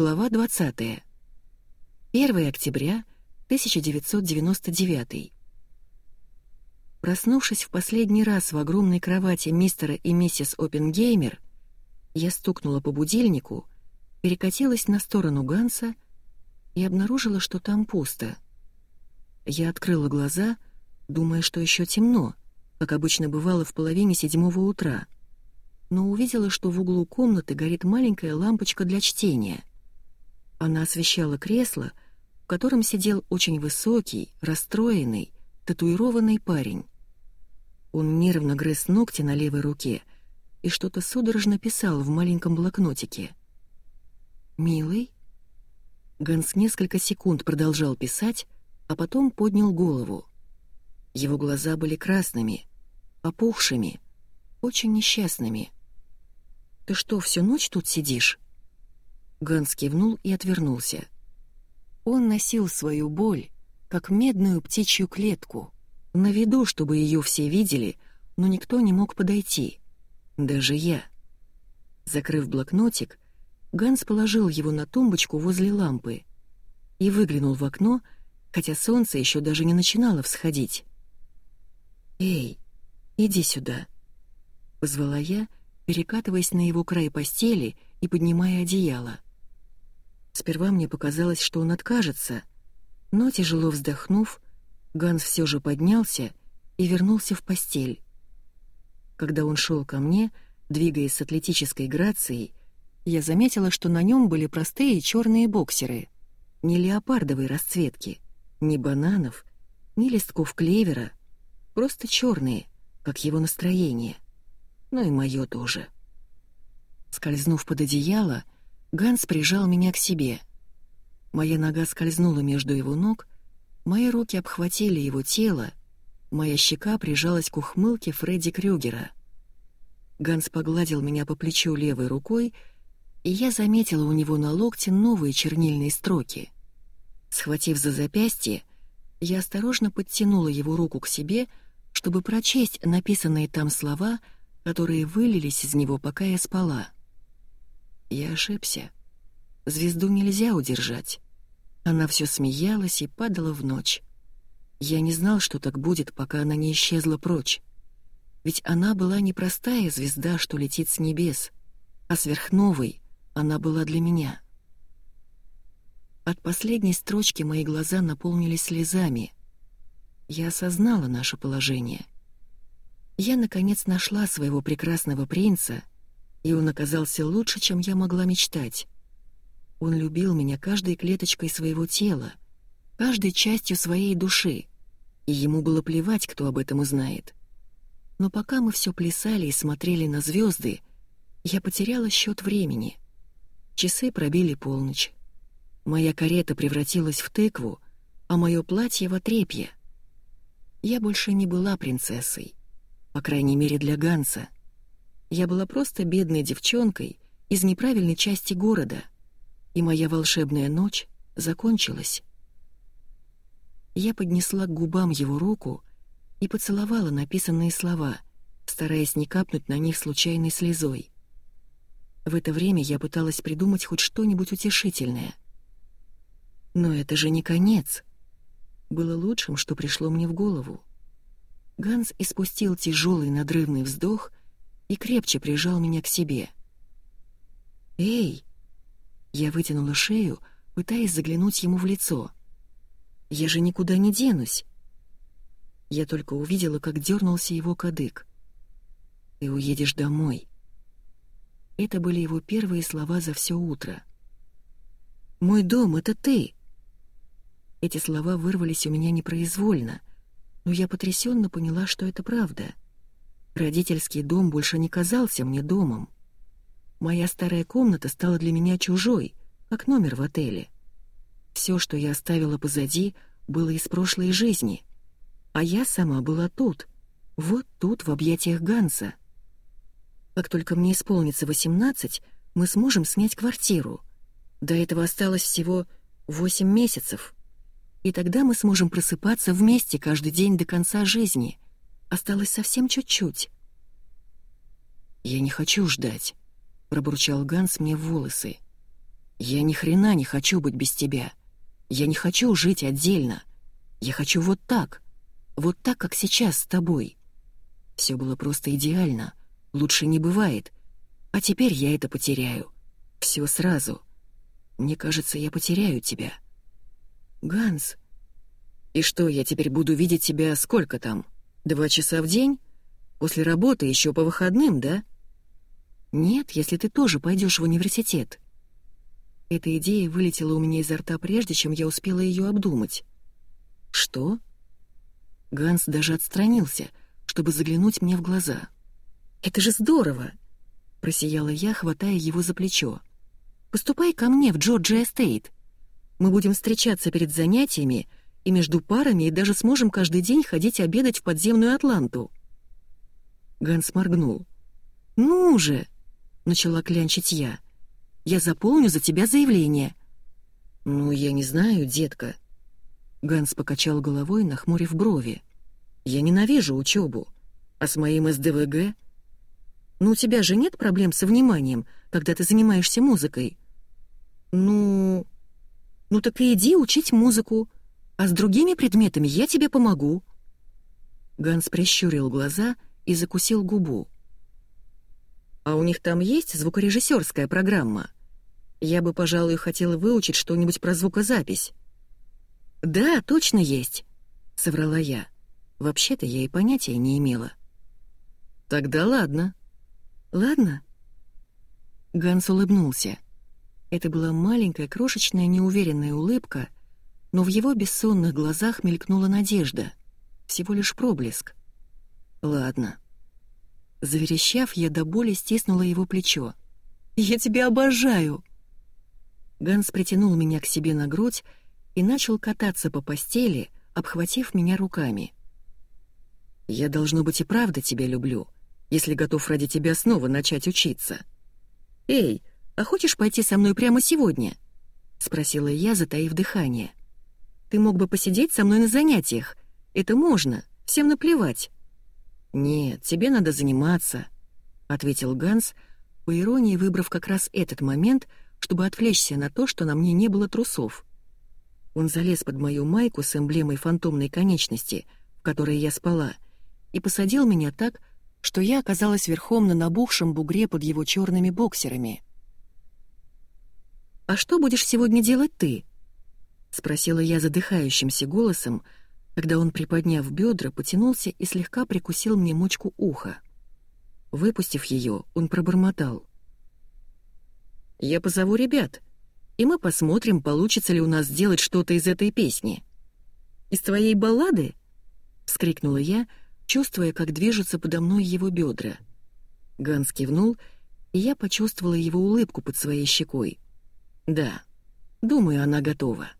Глава 20. 1 октября 1999. Проснувшись в последний раз в огромной кровати мистера и миссис Оппенгеймер, я стукнула по будильнику, перекатилась на сторону Ганса и обнаружила, что там пусто. Я открыла глаза, думая, что еще темно, как обычно бывало в половине седьмого утра, но увидела, что в углу комнаты горит маленькая лампочка для чтения — она освещала кресло, в котором сидел очень высокий, расстроенный, татуированный парень. Он нервно грыз ногти на левой руке и что-то судорожно писал в маленьком блокнотике. «Милый?» Ганс несколько секунд продолжал писать, а потом поднял голову. Его глаза были красными, опухшими, очень несчастными. «Ты что, всю ночь тут сидишь?» Ганс кивнул и отвернулся. Он носил свою боль, как медную птичью клетку, на виду, чтобы ее все видели, но никто не мог подойти. Даже я. Закрыв блокнотик, Ганс положил его на тумбочку возле лампы и выглянул в окно, хотя солнце еще даже не начинало всходить. «Эй, иди сюда», — позвала я, перекатываясь на его край постели и поднимая одеяло. Сперва мне показалось, что он откажется, но, тяжело вздохнув, Ганс все же поднялся и вернулся в постель. Когда он шел ко мне, двигаясь с атлетической грацией, я заметила, что на нем были простые черные боксеры, не леопардовой расцветки, ни бананов, ни листков клевера, просто черные, как его настроение. Ну и мое тоже. Скользнув под одеяло, Ганс прижал меня к себе. Моя нога скользнула между его ног, мои руки обхватили его тело, моя щека прижалась к ухмылке Фредди Крюгера. Ганс погладил меня по плечу левой рукой, и я заметила у него на локте новые чернильные строки. Схватив за запястье, я осторожно подтянула его руку к себе, чтобы прочесть написанные там слова, которые вылились из него, пока я спала. Я ошибся. Звезду нельзя удержать. Она все смеялась и падала в ночь. Я не знал, что так будет, пока она не исчезла прочь. Ведь она была не простая звезда, что летит с небес, а сверхновой она была для меня. От последней строчки мои глаза наполнились слезами. Я осознала наше положение. Я, наконец, нашла своего прекрасного принца и он оказался лучше, чем я могла мечтать. Он любил меня каждой клеточкой своего тела, каждой частью своей души, и ему было плевать, кто об этом узнает. Но пока мы все плясали и смотрели на звезды, я потеряла счет времени. Часы пробили полночь. Моя карета превратилась в тыкву, а мое платье в отрепье. Я больше не была принцессой, по крайней мере для Ганса — я была просто бедной девчонкой из неправильной части города, и моя волшебная ночь закончилась. Я поднесла к губам его руку и поцеловала написанные слова, стараясь не капнуть на них случайной слезой. В это время я пыталась придумать хоть что-нибудь утешительное. Но это же не конец. Было лучшим, что пришло мне в голову. Ганс испустил тяжелый надрывный вздох и крепче прижал меня к себе. «Эй!» Я вытянула шею, пытаясь заглянуть ему в лицо. «Я же никуда не денусь!» Я только увидела, как дернулся его кадык. «Ты уедешь домой!» Это были его первые слова за все утро. «Мой дом — это ты!» Эти слова вырвались у меня непроизвольно, но я потрясенно поняла, что это правда — Родительский дом больше не казался мне домом. Моя старая комната стала для меня чужой, как номер в отеле. Все, что я оставила позади, было из прошлой жизни. А я сама была тут, вот тут, в объятиях Ганса. Как только мне исполнится 18, мы сможем снять квартиру. До этого осталось всего 8 месяцев. И тогда мы сможем просыпаться вместе каждый день до конца жизни — Осталось совсем чуть-чуть. «Я не хочу ждать», — пробурчал Ганс мне в волосы. Я ни хрена не хочу быть без тебя. Я не хочу жить отдельно. Я хочу вот так. Вот так, как сейчас с тобой. Все было просто идеально. Лучше не бывает. А теперь я это потеряю. Все сразу. Мне кажется, я потеряю тебя. Ганс. И что, я теперь буду видеть тебя сколько там? Два часа в день? После работы еще по выходным, да? Нет, если ты тоже пойдешь в университет. Эта идея вылетела у меня изо рта прежде, чем я успела ее обдумать. Что? Ганс даже отстранился, чтобы заглянуть мне в глаза. «Это же здорово!» — просияла я, хватая его за плечо. «Поступай ко мне в Джорджия Эстейт. Мы будем встречаться перед занятиями и между парами и даже сможем каждый день ходить обедать в подземную Атланту». Ганс моргнул. «Ну же!» — начала клянчить я. «Я заполню за тебя заявление». «Ну, я не знаю, детка». Ганс покачал головой, нахмурив брови. «Я ненавижу учебу. А с моим СДВГ...» «Ну, у тебя же нет проблем со вниманием, когда ты занимаешься музыкой?» «Ну...» «Ну так и иди учить музыку, а с другими предметами я тебе помогу». Ганс прищурил глаза и закусил губу. «А у них там есть звукорежиссерская программа? Я бы, пожалуй, хотела выучить что-нибудь про звукозапись». «Да, точно есть», — соврала я. Вообще-то я и понятия не имела. «Тогда ладно». «Ладно?» Ганс улыбнулся. Это была маленькая, крошечная, неуверенная улыбка, но в его бессонных глазах мелькнула надежда. Всего лишь проблеск. «Ладно». Заверещав, я до боли стиснула его плечо. «Я тебя обожаю!» Ганс притянул меня к себе на грудь и начал кататься по постели, обхватив меня руками. «Я, должно быть, и правда тебя люблю, если готов ради тебя снова начать учиться. Эй, а хочешь пойти со мной прямо сегодня?» — спросила я, затаив дыхание. «Ты мог бы посидеть со мной на занятиях. Это можно, всем наплевать». «Нет, тебе надо заниматься», — ответил Ганс, по иронии выбрав как раз этот момент, чтобы отвлечься на то, что на мне не было трусов. Он залез под мою майку с эмблемой фантомной конечности, в которой я спала, и посадил меня так, что я оказалась верхом на набухшем бугре под его черными боксерами. «А что будешь сегодня делать ты?» — спросила я задыхающимся голосом, — когда он, приподняв бедра, потянулся и слегка прикусил мне мочку уха. Выпустив ее, он пробормотал. «Я позову ребят, и мы посмотрим, получится ли у нас сделать что-то из этой песни». «Из твоей баллады?» — вскрикнула я, чувствуя, как движутся подо мной его бедра. Ганс кивнул, и я почувствовала его улыбку под своей щекой. «Да, думаю, она готова».